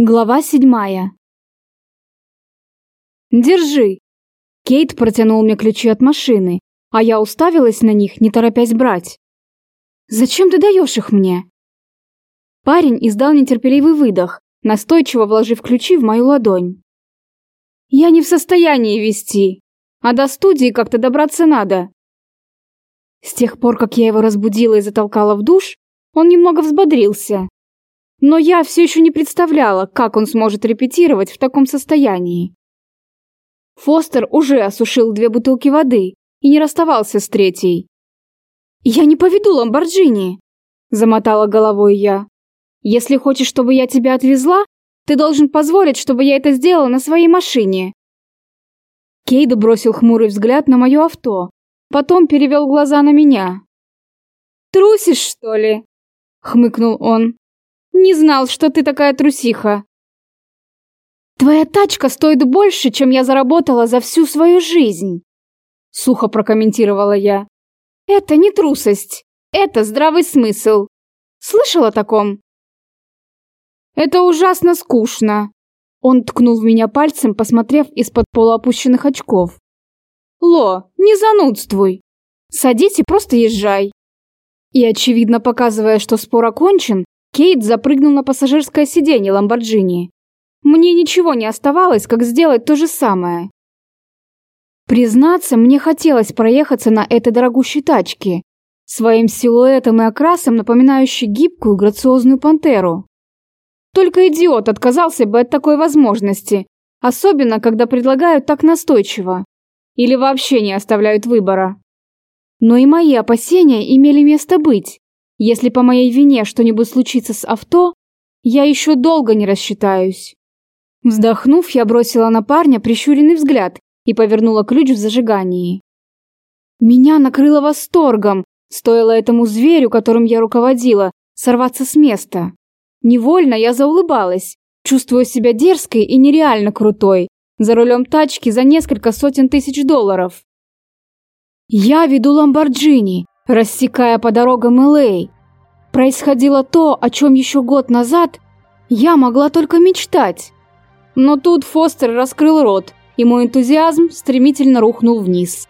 Глава седьмая. «Держи!» Кейт протянул мне ключи от машины, а я уставилась на них, не торопясь брать. «Зачем ты даешь их мне?» Парень издал нетерпеливый выдох, настойчиво вложив ключи в мою ладонь. «Я не в состоянии вести, а до студии как-то добраться надо». С тех пор, как я его разбудила и затолкала в душ, он немного взбодрился, но я все еще не представляла, как он сможет репетировать в таком состоянии. Фостер уже осушил две бутылки воды и не расставался с третьей. «Я не поведу Ламборджини!» – замотала головой я. «Если хочешь, чтобы я тебя отвезла, ты должен позволить, чтобы я это сделала на своей машине». Кейд бросил хмурый взгляд на мое авто, потом перевел глаза на меня. «Трусишь, что ли?» – хмыкнул он. Не знал, что ты такая трусиха. Твоя тачка стоит больше, чем я заработала за всю свою жизнь. Сухо прокомментировала я. Это не трусость. Это здравый смысл. Слышал о таком? Это ужасно скучно. Он ткнул в меня пальцем, посмотрев из-под полуопущенных очков. Ло, не занудствуй. Садись и просто езжай. И, очевидно показывая, что спор окончен, Кейт запрыгнул на пассажирское сиденье Ламборджини. Мне ничего не оставалось, как сделать то же самое. Признаться, мне хотелось проехаться на этой дорогущей тачке, своим силуэтом и окрасом напоминающей гибкую грациозную пантеру. Только идиот отказался бы от такой возможности, особенно когда предлагают так настойчиво. Или вообще не оставляют выбора. Но и мои опасения имели место быть. Если по моей вине что-нибудь случится с авто, я еще долго не рассчитаюсь. Вздохнув, я бросила на парня прищуренный взгляд и повернула ключ в зажигании. Меня накрыло восторгом, стоило этому зверю, которым я руководила, сорваться с места. Невольно я заулыбалась, чувствуя себя дерзкой и нереально крутой, за рулем тачки за несколько сотен тысяч долларов. Я веду Ламборджини, рассекая по дорогам Л.А. Происходило то, о чем еще год назад я могла только мечтать. Но тут Фостер раскрыл рот, и мой энтузиазм стремительно рухнул вниз.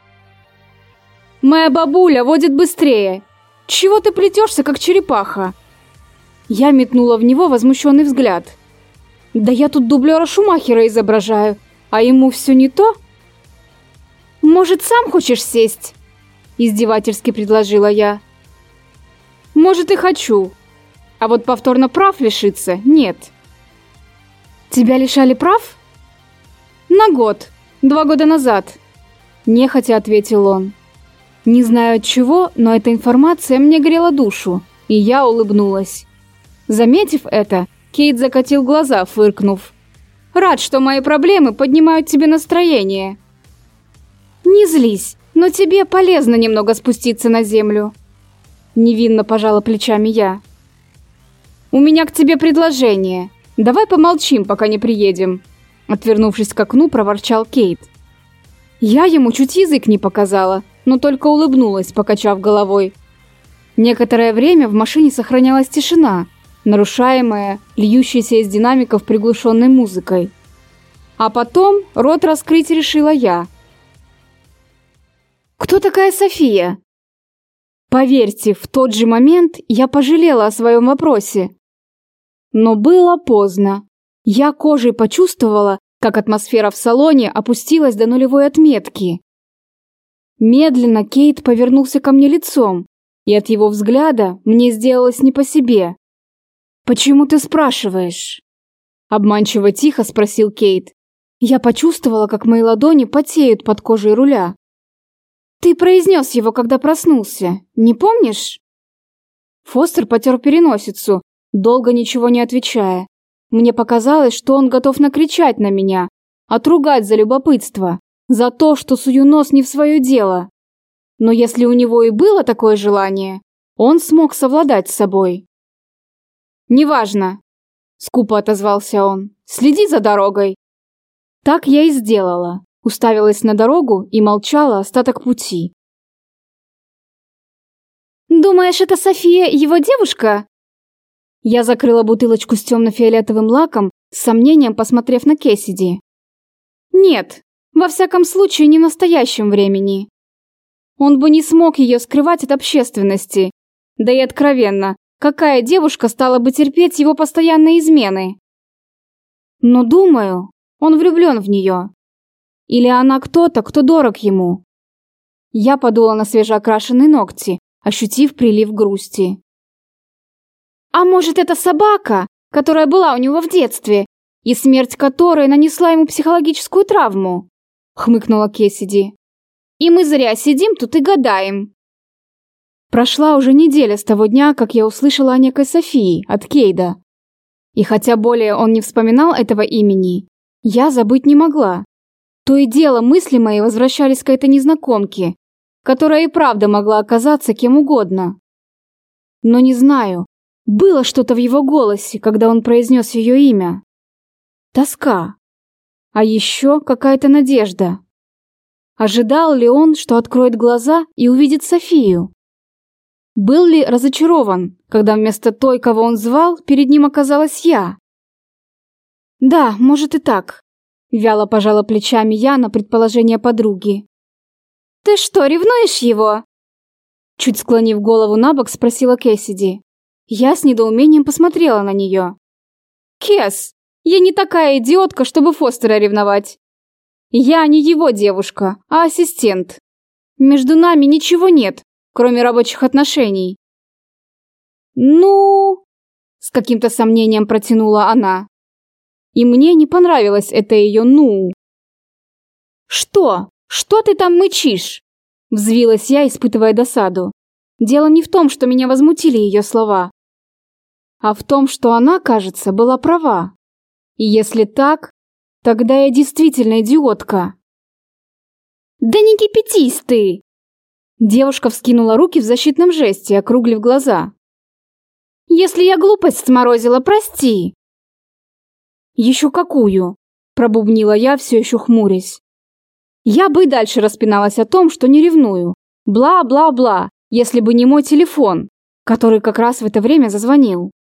«Моя бабуля водит быстрее! Чего ты плетешься, как черепаха?» Я метнула в него возмущенный взгляд. «Да я тут дублера Шумахера изображаю, а ему все не то?» «Может, сам хочешь сесть?» Издевательски предложила я. Может и хочу. А вот повторно прав лишиться нет. Тебя лишали прав? На год. Два года назад. Нехотя ответил он. Не знаю от чего, но эта информация мне грела душу, и я улыбнулась. Заметив это, Кейт закатил глаза, фыркнув. «Рад, что мои проблемы поднимают тебе настроение». «Не злись но тебе полезно немного спуститься на землю. Невинно пожала плечами я. У меня к тебе предложение. Давай помолчим, пока не приедем. Отвернувшись к окну, проворчал Кейт. Я ему чуть язык не показала, но только улыбнулась, покачав головой. Некоторое время в машине сохранялась тишина, нарушаемая, льющейся из динамиков приглушенной музыкой. А потом рот раскрыть решила я – кто такая София? Поверьте, в тот же момент я пожалела о своем вопросе. Но было поздно. Я кожей почувствовала, как атмосфера в салоне опустилась до нулевой отметки. Медленно Кейт повернулся ко мне лицом, и от его взгляда мне сделалось не по себе. «Почему ты спрашиваешь?» Обманчиво тихо спросил Кейт. Я почувствовала, как мои ладони потеют под кожей руля. Ты произнес его, когда проснулся, не помнишь? Фостер потер переносицу, долго ничего не отвечая. Мне показалось, что он готов накричать на меня, отругать за любопытство, за то, что сую нос не в свое дело. Но если у него и было такое желание, он смог совладать с собой. «Неважно», — скупо отозвался он, — «следи за дорогой». Так я и сделала уставилась на дорогу и молчала остаток пути. «Думаешь, это София его девушка?» Я закрыла бутылочку с темно-фиолетовым лаком с сомнением посмотрев на Кэссиди. Нет, во всяком случае не в настоящем времени. Он бы не смог ее скрывать от общественности. Да и откровенно, какая девушка стала бы терпеть его постоянные измены? Но думаю, он влюблен в нее. Или она кто-то, кто дорог ему. Я подула на свежеокрашенные ногти, ощутив прилив грусти. А может, это собака, которая была у него в детстве, и смерть которой нанесла ему психологическую травму? Хмыкнула Кесиди. И мы зря сидим тут и гадаем. Прошла уже неделя с того дня, как я услышала о некой Софии от Кейда. И хотя более он не вспоминал этого имени, я забыть не могла. То и дело мысли мои возвращались к этой незнакомке, которая и правда могла оказаться кем угодно. Но не знаю, было что-то в его голосе, когда он произнес ее имя. Тоска. А еще какая-то надежда. Ожидал ли он, что откроет глаза и увидит Софию? Был ли разочарован, когда вместо той, кого он звал, перед ним оказалась я? Да, может и так. Вяло пожала плечами я на предположение подруги. Ты что, ревнуешь его? Чуть склонив голову на бок, спросила Кэссиди. Я с недоумением посмотрела на нее. Кес, я не такая идиотка, чтобы Фостера ревновать. Я не его девушка, а ассистент. Между нами ничего нет, кроме рабочих отношений. Ну, с каким-то сомнением протянула она. И мне не понравилось это ее «ну». «Что? Что ты там мычишь?» Взвилась я, испытывая досаду. Дело не в том, что меня возмутили ее слова, а в том, что она, кажется, была права. И если так, Тогда я действительно идиотка. Да не кипятись ты! Девушка вскинула руки в защитном жесте, округлив глаза. Если я глупость сморозила, прости. Еще какую? Пробубнила я, все еще хмурясь. Я бы и дальше распиналась о том, что не ревную. Бла-бла-бла, если бы не мой телефон, который как раз в это время зазвонил.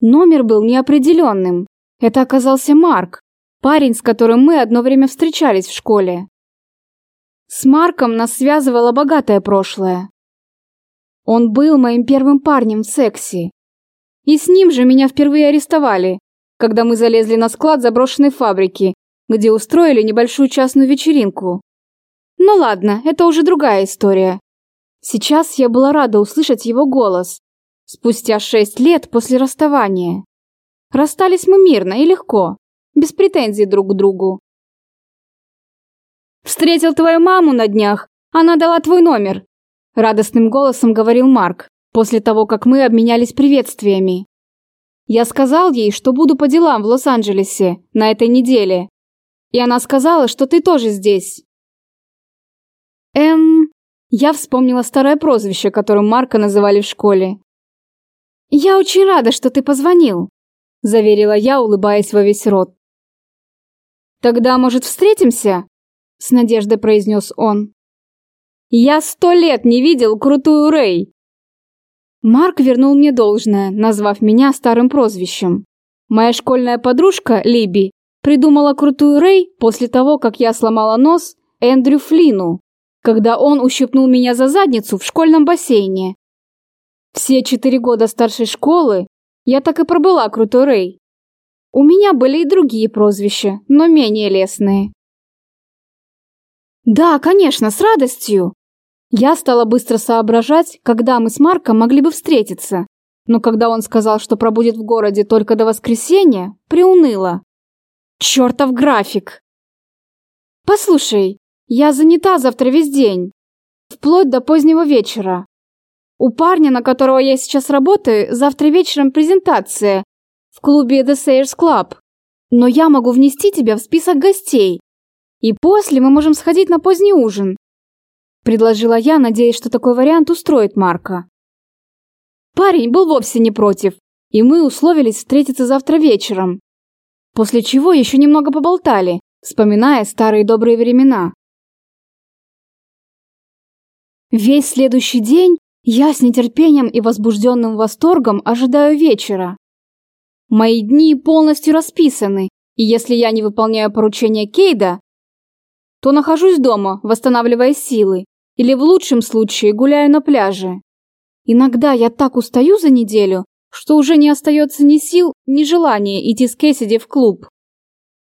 Номер был неопределенным. Это оказался Марк, Парень, с которым мы одно время встречались в школе. С Марком нас связывало богатое прошлое. Он был моим первым парнем в сексе. И с ним же меня впервые арестовали, когда мы залезли на склад заброшенной фабрики, где устроили небольшую частную вечеринку. Ну ладно, это уже другая история. Сейчас я была рада услышать его голос. Спустя шесть лет после расставания. Расстались мы мирно и легко без претензий друг к другу. «Встретил твою маму на днях, она дала твой номер», – радостным голосом говорил Марк, после того, как мы обменялись приветствиями. Я сказал ей, что буду по делам в Лос-Анджелесе на этой неделе. И она сказала, что ты тоже здесь. Эм, я вспомнила старое прозвище, которым Марка называли в школе. Я очень рада, что ты позвонил, заверила я, улыбаясь во весь рот. «Тогда, может, встретимся?» – с надеждой произнес он. «Я сто лет не видел крутую Рэй!» Марк вернул мне должное, назвав меня старым прозвищем. Моя школьная подружка, Либи, придумала крутую Рэй после того, как я сломала нос Эндрю Флину, когда он ущипнул меня за задницу в школьном бассейне. Все четыре года старшей школы я так и пробыла крутой Рэй. У меня были и другие прозвища, но менее лестные. Да, конечно, с радостью. Я стала быстро соображать, когда мы с Марком могли бы встретиться. Но когда он сказал, что пробудет в городе только до воскресенья, приуныла. Чертов график! Послушай, я занята завтра весь день. Вплоть до позднего вечера. У парня, на которого я сейчас работаю, завтра вечером презентация, в клубе The Sayers Club. Но я могу внести тебя в список гостей. И после мы можем сходить на поздний ужин. Предложила я, надеясь, что такой вариант устроит Марка. Парень был вовсе не против, и мы условились встретиться завтра вечером. После чего еще немного поболтали, вспоминая старые добрые времена. Весь следующий день я с нетерпением и возбужденным восторгом ожидаю вечера. Мои дни полностью расписаны, и если я не выполняю поручения Кейда, то нахожусь дома, восстанавливая силы, или в лучшем случае гуляю на пляже. Иногда я так устаю за неделю, что уже не остается ни сил, ни желания идти с Кэссиди в клуб.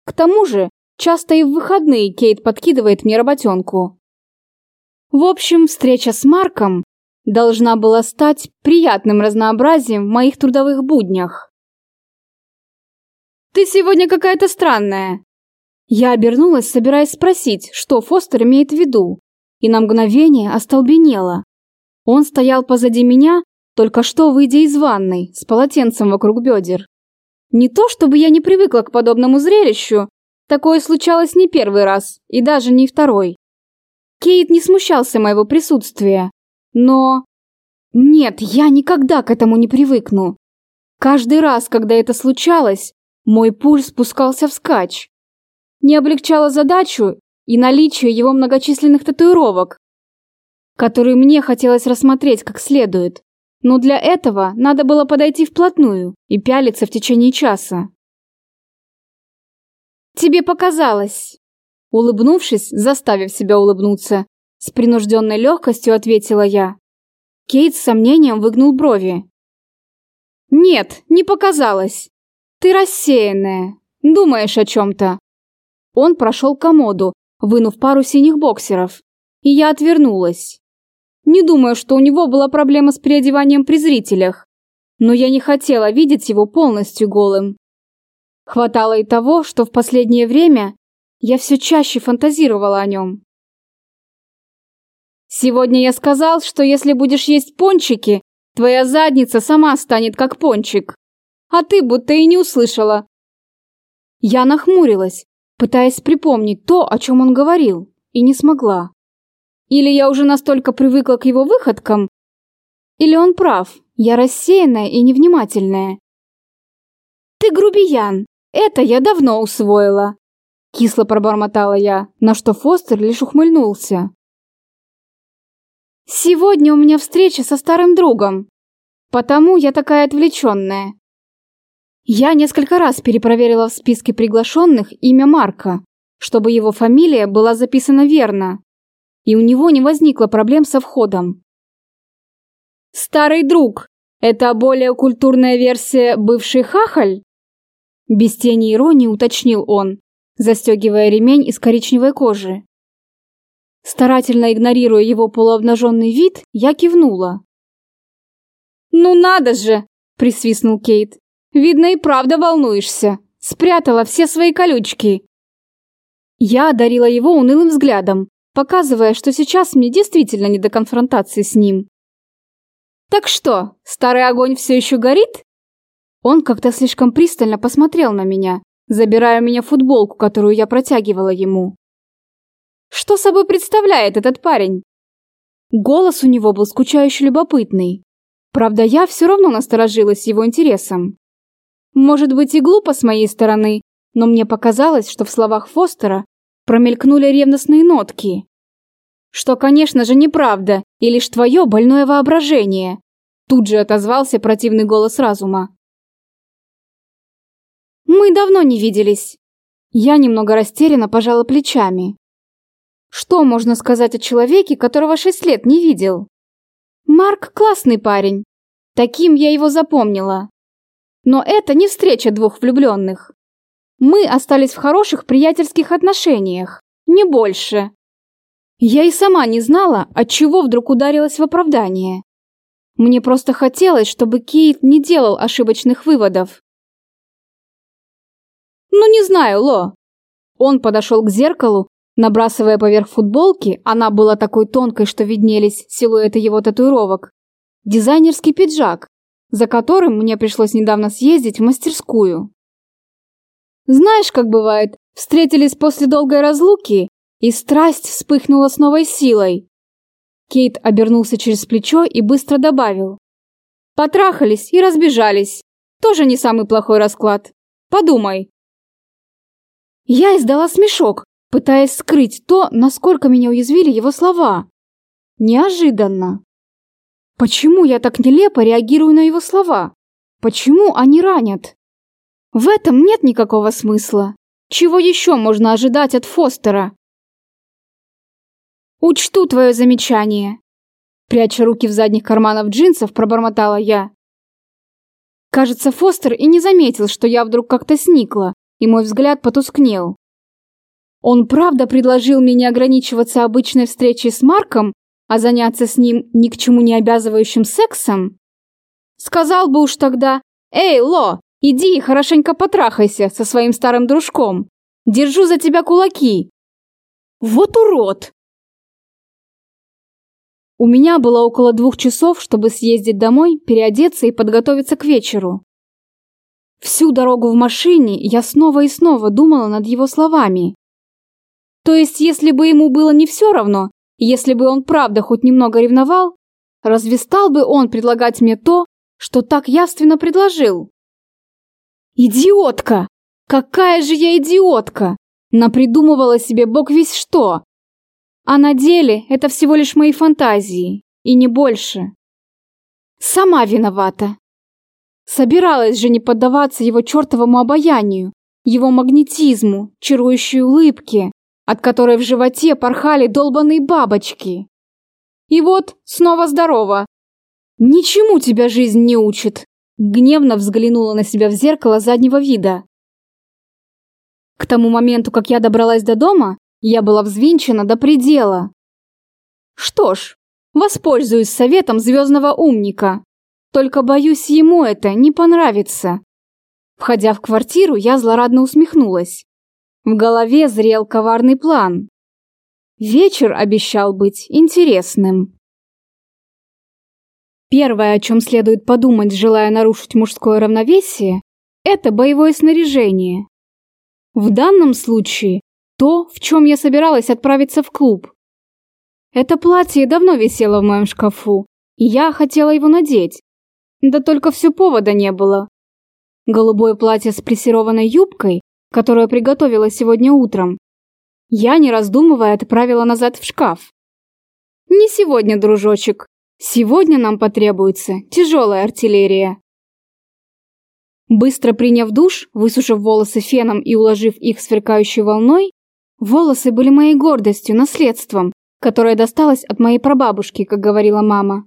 К тому же, часто и в выходные Кейт подкидывает мне работенку. В общем, встреча с Марком должна была стать приятным разнообразием в моих трудовых буднях. «Ты сегодня какая-то странная!» Я обернулась, собираясь спросить, что Фостер имеет в виду, и на мгновение остолбенела. Он стоял позади меня, только что выйдя из ванной, с полотенцем вокруг бедер. Не то, чтобы я не привыкла к подобному зрелищу, такое случалось не первый раз и даже не второй. Кейт не смущался моего присутствия, но... Нет, я никогда к этому не привыкну. Каждый раз, когда это случалось, мой пульс спускался вскачь. Не облегчало задачу и наличие его многочисленных татуировок, которые мне хотелось рассмотреть как следует. Но для этого надо было подойти вплотную и пялиться в течение часа. «Тебе показалось!» Улыбнувшись, заставив себя улыбнуться, с принужденной легкостью ответила я. Кейт с сомнением выгнул брови. «Нет, не показалось. Ты рассеянная, думаешь о чем-то». Он прошел к комоду, вынув пару синих боксеров, и я отвернулась. Не думаю, что у него была проблема с переодеванием при зрителях, но я не хотела видеть его полностью голым. Хватало и того, что в последнее время я все чаще фантазировала о нем. Сегодня я сказал, что если будешь есть пончики, твоя задница сама станет как пончик. А ты будто и не услышала. Я нахмурилась, пытаясь припомнить то, о чем он говорил, и не смогла. Или я уже настолько привыкла к его выходкам, или он прав, я рассеянная и невнимательная. «Ты грубиян, это я давно усвоила», — кисло пробормотала я, на что Фостер лишь ухмыльнулся. «Сегодня у меня встреча со старым другом, потому я такая отвлеченная. Я несколько раз перепроверила в списке приглашенных имя Марка, чтобы его фамилия была записана верно и у него не возникло проблем со входом. «Старый друг! Это более культурная версия бывший хахаль?» Без тени иронии уточнил он, застегивая ремень из коричневой кожи. Старательно игнорируя его полуобнаженный вид, я кивнула. «Ну надо же!» – присвистнул Кейт. «Видно и правда волнуешься. Спрятала все свои колючки». Я одарила его унылым взглядом, показывая, что сейчас мне действительно не до конфронтации с ним. «Так что, старый огонь все еще горит?» Он как-то слишком пристально посмотрел на меня, забирая у меня футболку, которую я протягивала ему. «Что собой представляет этот парень?» Голос у него был скучающе любопытный. Правда, я все равно насторожилась его интересом. Может быть и глупо с моей стороны, но мне показалось, что в словах Фостера промелькнули ревностные нотки. Что, конечно же, неправда, и лишь твое больное воображение. Тут же отозвался противный голос разума. Мы давно не виделись. Я немного растерянно пожала плечами. Что можно сказать о человеке, которого шесть лет не видел? Марк классный парень. Таким я его запомнила. Но это не встреча двух влюбленных. Мы остались в хороших приятельских отношениях, не больше. Я и сама не знала, от чего вдруг ударилась в оправдание. Мне просто хотелось, чтобы Кейт не делал ошибочных выводов. Ну не знаю, Ло. Он подошел к зеркалу, набрасывая поверх футболки, она была такой тонкой, что виднелись силуэты его татуировок, дизайнерский пиджак, за которым мне пришлось недавно съездить в мастерскую. Знаешь, как бывает, встретились после долгой разлуки, и страсть вспыхнула с новой силой. Кейт обернулся через плечо и быстро добавил. Потрахались и разбежались. Тоже не самый плохой расклад. Подумай. Я издала смешок, пытаясь скрыть то, насколько меня уязвили его слова. Неожиданно. Почему я так нелепо реагирую на его слова? Почему они ранят? В этом нет никакого смысла. Чего еще можно ожидать от Фостера? Учту твое замечание. Пряча руки в задних карманах джинсов, пробормотала я. Кажется, Фостер и не заметил, что я вдруг как-то сникла, и мой взгляд потускнел. Он правда предложил мне не ограничиваться обычной встречей с Марком, а заняться с ним ни к чему не обязывающим сексом? Сказал бы уж тогда, «Эй, Ло, иди и хорошенько потрахайся со своим старым дружком. Держу за тебя кулаки». Вот урод! У меня было около двух часов, чтобы съездить домой, переодеться и подготовиться к вечеру. Всю дорогу в машине я снова и снова думала над его словами. То есть, если бы ему было не все равно, если бы он правда хоть немного ревновал, разве стал бы он предлагать мне то, что так явственно предложил? Идиотка! Какая же я идиотка! Напридумывала себе бог весь что. А на деле это всего лишь мои фантазии, и не больше. Сама виновата. Собиралась же не поддаваться его чертовому обаянию, его магнетизму, чарующей улыбке, от которой в животе порхали долбаные бабочки. И вот снова здорово. Ничему тебя жизнь не учит. Гневно взглянула на себя в зеркало заднего вида. К тому моменту, как я добралась до дома, я была взвинчена до предела. Что ж, воспользуюсь советом звездного умника. Только боюсь, ему это не понравится. Входя в квартиру, я злорадно усмехнулась. В голове зрел коварный план. Вечер обещал быть интересным. Первое, о чем следует подумать, желая нарушить мужское равновесие, это боевое снаряжение. В данном случае то, в чем я собиралась отправиться в клуб. Это платье давно висело в моем шкафу, и я хотела его надеть. Да только все повода не было. Голубое платье с прессированной юбкой, которое приготовила сегодня утром, я, не раздумывая, отправила назад в шкаф. Не сегодня, дружочек. Сегодня нам потребуется тяжелая артиллерия. Быстро приняв душ, высушив волосы феном и уложив их сверкающей волной, Волосы были моей гордостью, наследством, которое досталось от моей прабабушки, как говорила мама.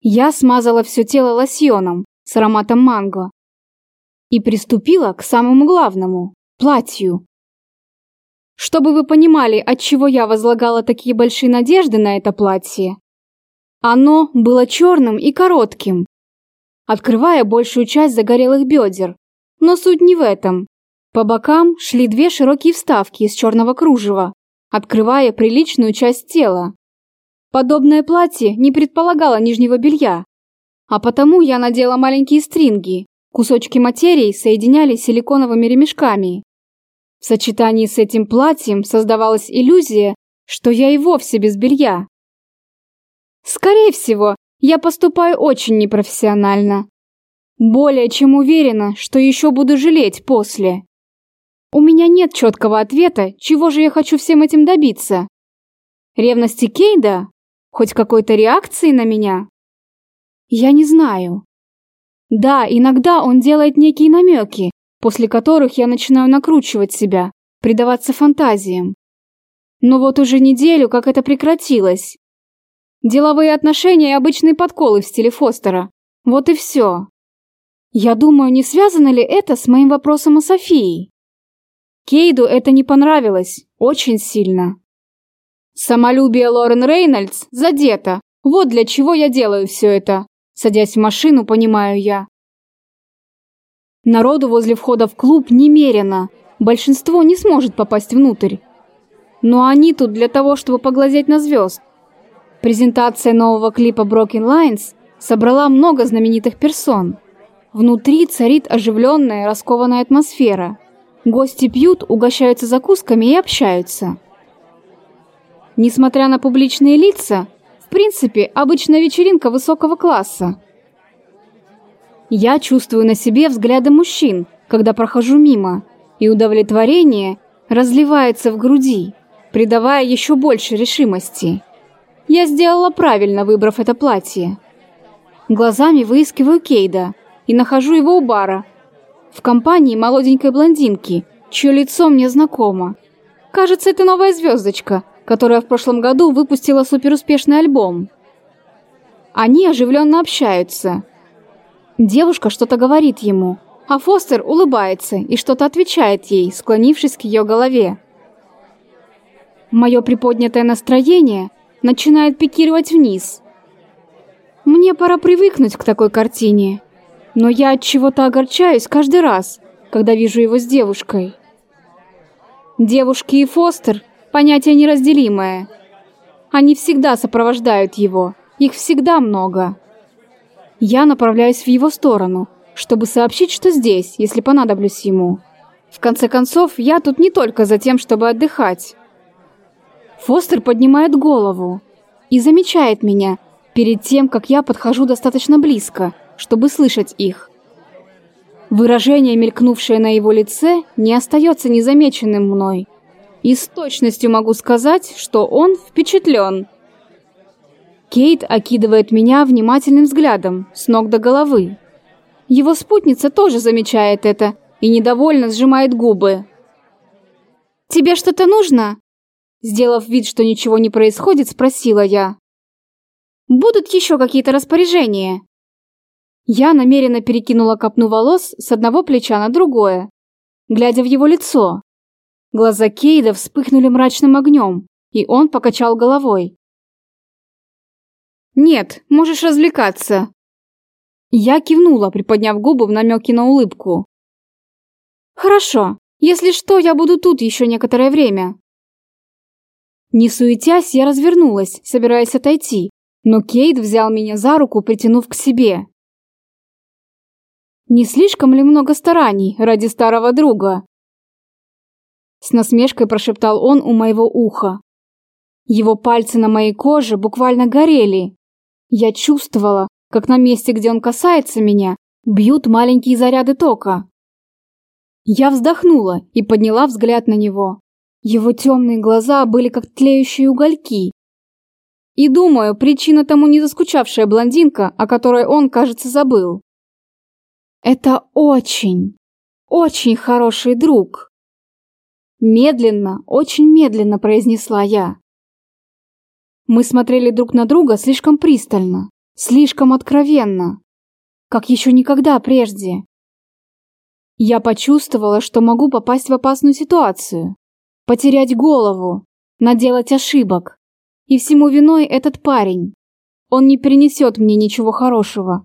Я смазала все тело лосьоном с ароматом манго и приступила к самому главному – платью. Чтобы вы понимали, от чего я возлагала такие большие надежды на это платье. Оно было черным и коротким, открывая большую часть загорелых бедер. Но суть не в этом. По бокам шли две широкие вставки из черного кружева, открывая приличную часть тела. Подобное платье не предполагало нижнего белья, а потому я надела маленькие стринги. Кусочки материи соединялись силиконовыми ремешками. В сочетании с этим платьем создавалась иллюзия, что я и вовсе без белья. Скорее всего, я поступаю очень непрофессионально. Более чем уверена, что еще буду жалеть после. У меня нет четкого ответа, чего же я хочу всем этим добиться. Ревности Кейда? Хоть какой-то реакции на меня? Я не знаю. Да, иногда он делает некие намеки, после которых я начинаю накручивать себя, предаваться фантазиям. Но вот уже неделю, как это прекратилось. Деловые отношения и обычные подколы в стиле Фостера. Вот и все. Я думаю, не связано ли это с моим вопросом о Софии? Кейду это не понравилось. Очень сильно. Самолюбие Лорен Рейнольдс задето. Вот для чего я делаю все это. Садясь в машину, понимаю я. Народу возле входа в клуб немерено. Большинство не сможет попасть внутрь. Но они тут для того, чтобы поглазеть на звезд. Презентация нового клипа Broken Lines собрала много знаменитых персон. Внутри царит оживленная, раскованная атмосфера. Гости пьют, угощаются закусками и общаются. Несмотря на публичные лица, принципе, обычная вечеринка высокого класса. Я чувствую на себе взгляды мужчин, когда прохожу мимо, и удовлетворение разливается в груди, придавая еще больше решимости. Я сделала правильно, выбрав это платье. Глазами выискиваю Кейда и нахожу его у бара. В компании молоденькой блондинки, чье лицо мне знакомо. Кажется, это новая звездочка, которая в прошлом году выпустила суперуспешный альбом. Они оживленно общаются. Девушка что-то говорит ему, а Фостер улыбается и что-то отвечает ей, склонившись к ее голове. Мое приподнятое настроение начинает пикировать вниз. Мне пора привыкнуть к такой картине, но я от чего-то огорчаюсь каждый раз, когда вижу его с девушкой. Девушки и Фостер – понятие неразделимое. Они всегда сопровождают его, их всегда много. Я направляюсь в его сторону, чтобы сообщить, что здесь, если понадоблюсь ему. В конце концов, я тут не только за тем, чтобы отдыхать. Фостер поднимает голову и замечает меня перед тем, как я подхожу достаточно близко, чтобы слышать их. Выражение, мелькнувшее на его лице, не остается незамеченным мной. И с точностью могу сказать, что он впечатлен. Кейт окидывает меня внимательным взглядом, с ног до головы. Его спутница тоже замечает это и недовольно сжимает губы. «Тебе что-то нужно?» Сделав вид, что ничего не происходит, спросила я. «Будут еще какие-то распоряжения?» Я намеренно перекинула копну волос с одного плеча на другое, глядя в его лицо. Глаза Кейда вспыхнули мрачным огнем, и он покачал головой. «Нет, можешь развлекаться». Я кивнула, приподняв губы в намеке на улыбку. «Хорошо. Если что, я буду тут еще некоторое время». Не суетясь, я развернулась, собираясь отойти, но Кейт взял меня за руку, притянув к себе. Не слишком ли много стараний ради старого друга? С насмешкой прошептал он у моего уха. Его пальцы на моей коже буквально горели. Я чувствовала, как на месте, где он касается меня, бьют маленькие заряды тока. Я вздохнула и подняла взгляд на него. Его темные глаза были как тлеющие угольки. И думаю, причина тому не заскучавшая блондинка, о которой он, кажется, забыл. Это очень, очень хороший друг. Медленно, очень медленно произнесла я. Мы смотрели друг на друга слишком пристально, слишком откровенно, как еще никогда прежде. Я почувствовала, что могу попасть в опасную ситуацию, потерять голову, наделать ошибок. И всему виной этот парень. Он не принесет мне ничего хорошего.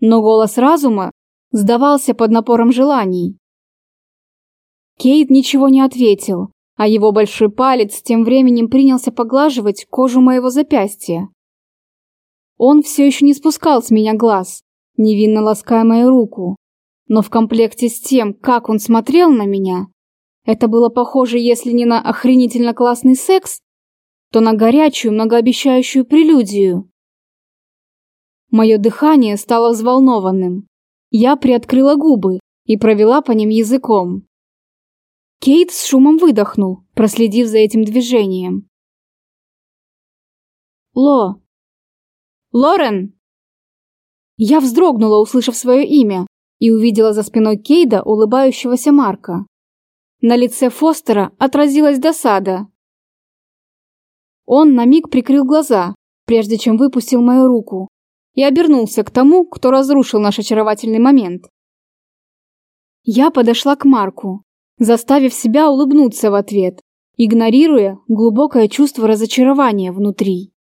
Но голос разума сдавался под напором желаний. Кейт ничего не ответил, а его большой палец тем временем принялся поглаживать кожу моего запястья. Он все еще не спускал с меня глаз, невинно лаская мою руку, но в комплекте с тем, как он смотрел на меня, это было похоже, если не на охренительно классный секс, то на горячую, многообещающую прелюдию. Мое дыхание стало взволнованным. Я приоткрыла губы и провела по ним языком. Кейт с шумом выдохнул, проследив за этим движением. Ло. Лорен. Я вздрогнула, услышав свое имя, и увидела за спиной Кейда улыбающегося Марка. На лице Фостера отразилась досада. Он на миг прикрыл глаза, прежде чем выпустил мою руку, и обернулся к тому, кто разрушил наш очаровательный момент. Я подошла к Марку, заставив себя улыбнуться в ответ, игнорируя глубокое чувство разочарования внутри.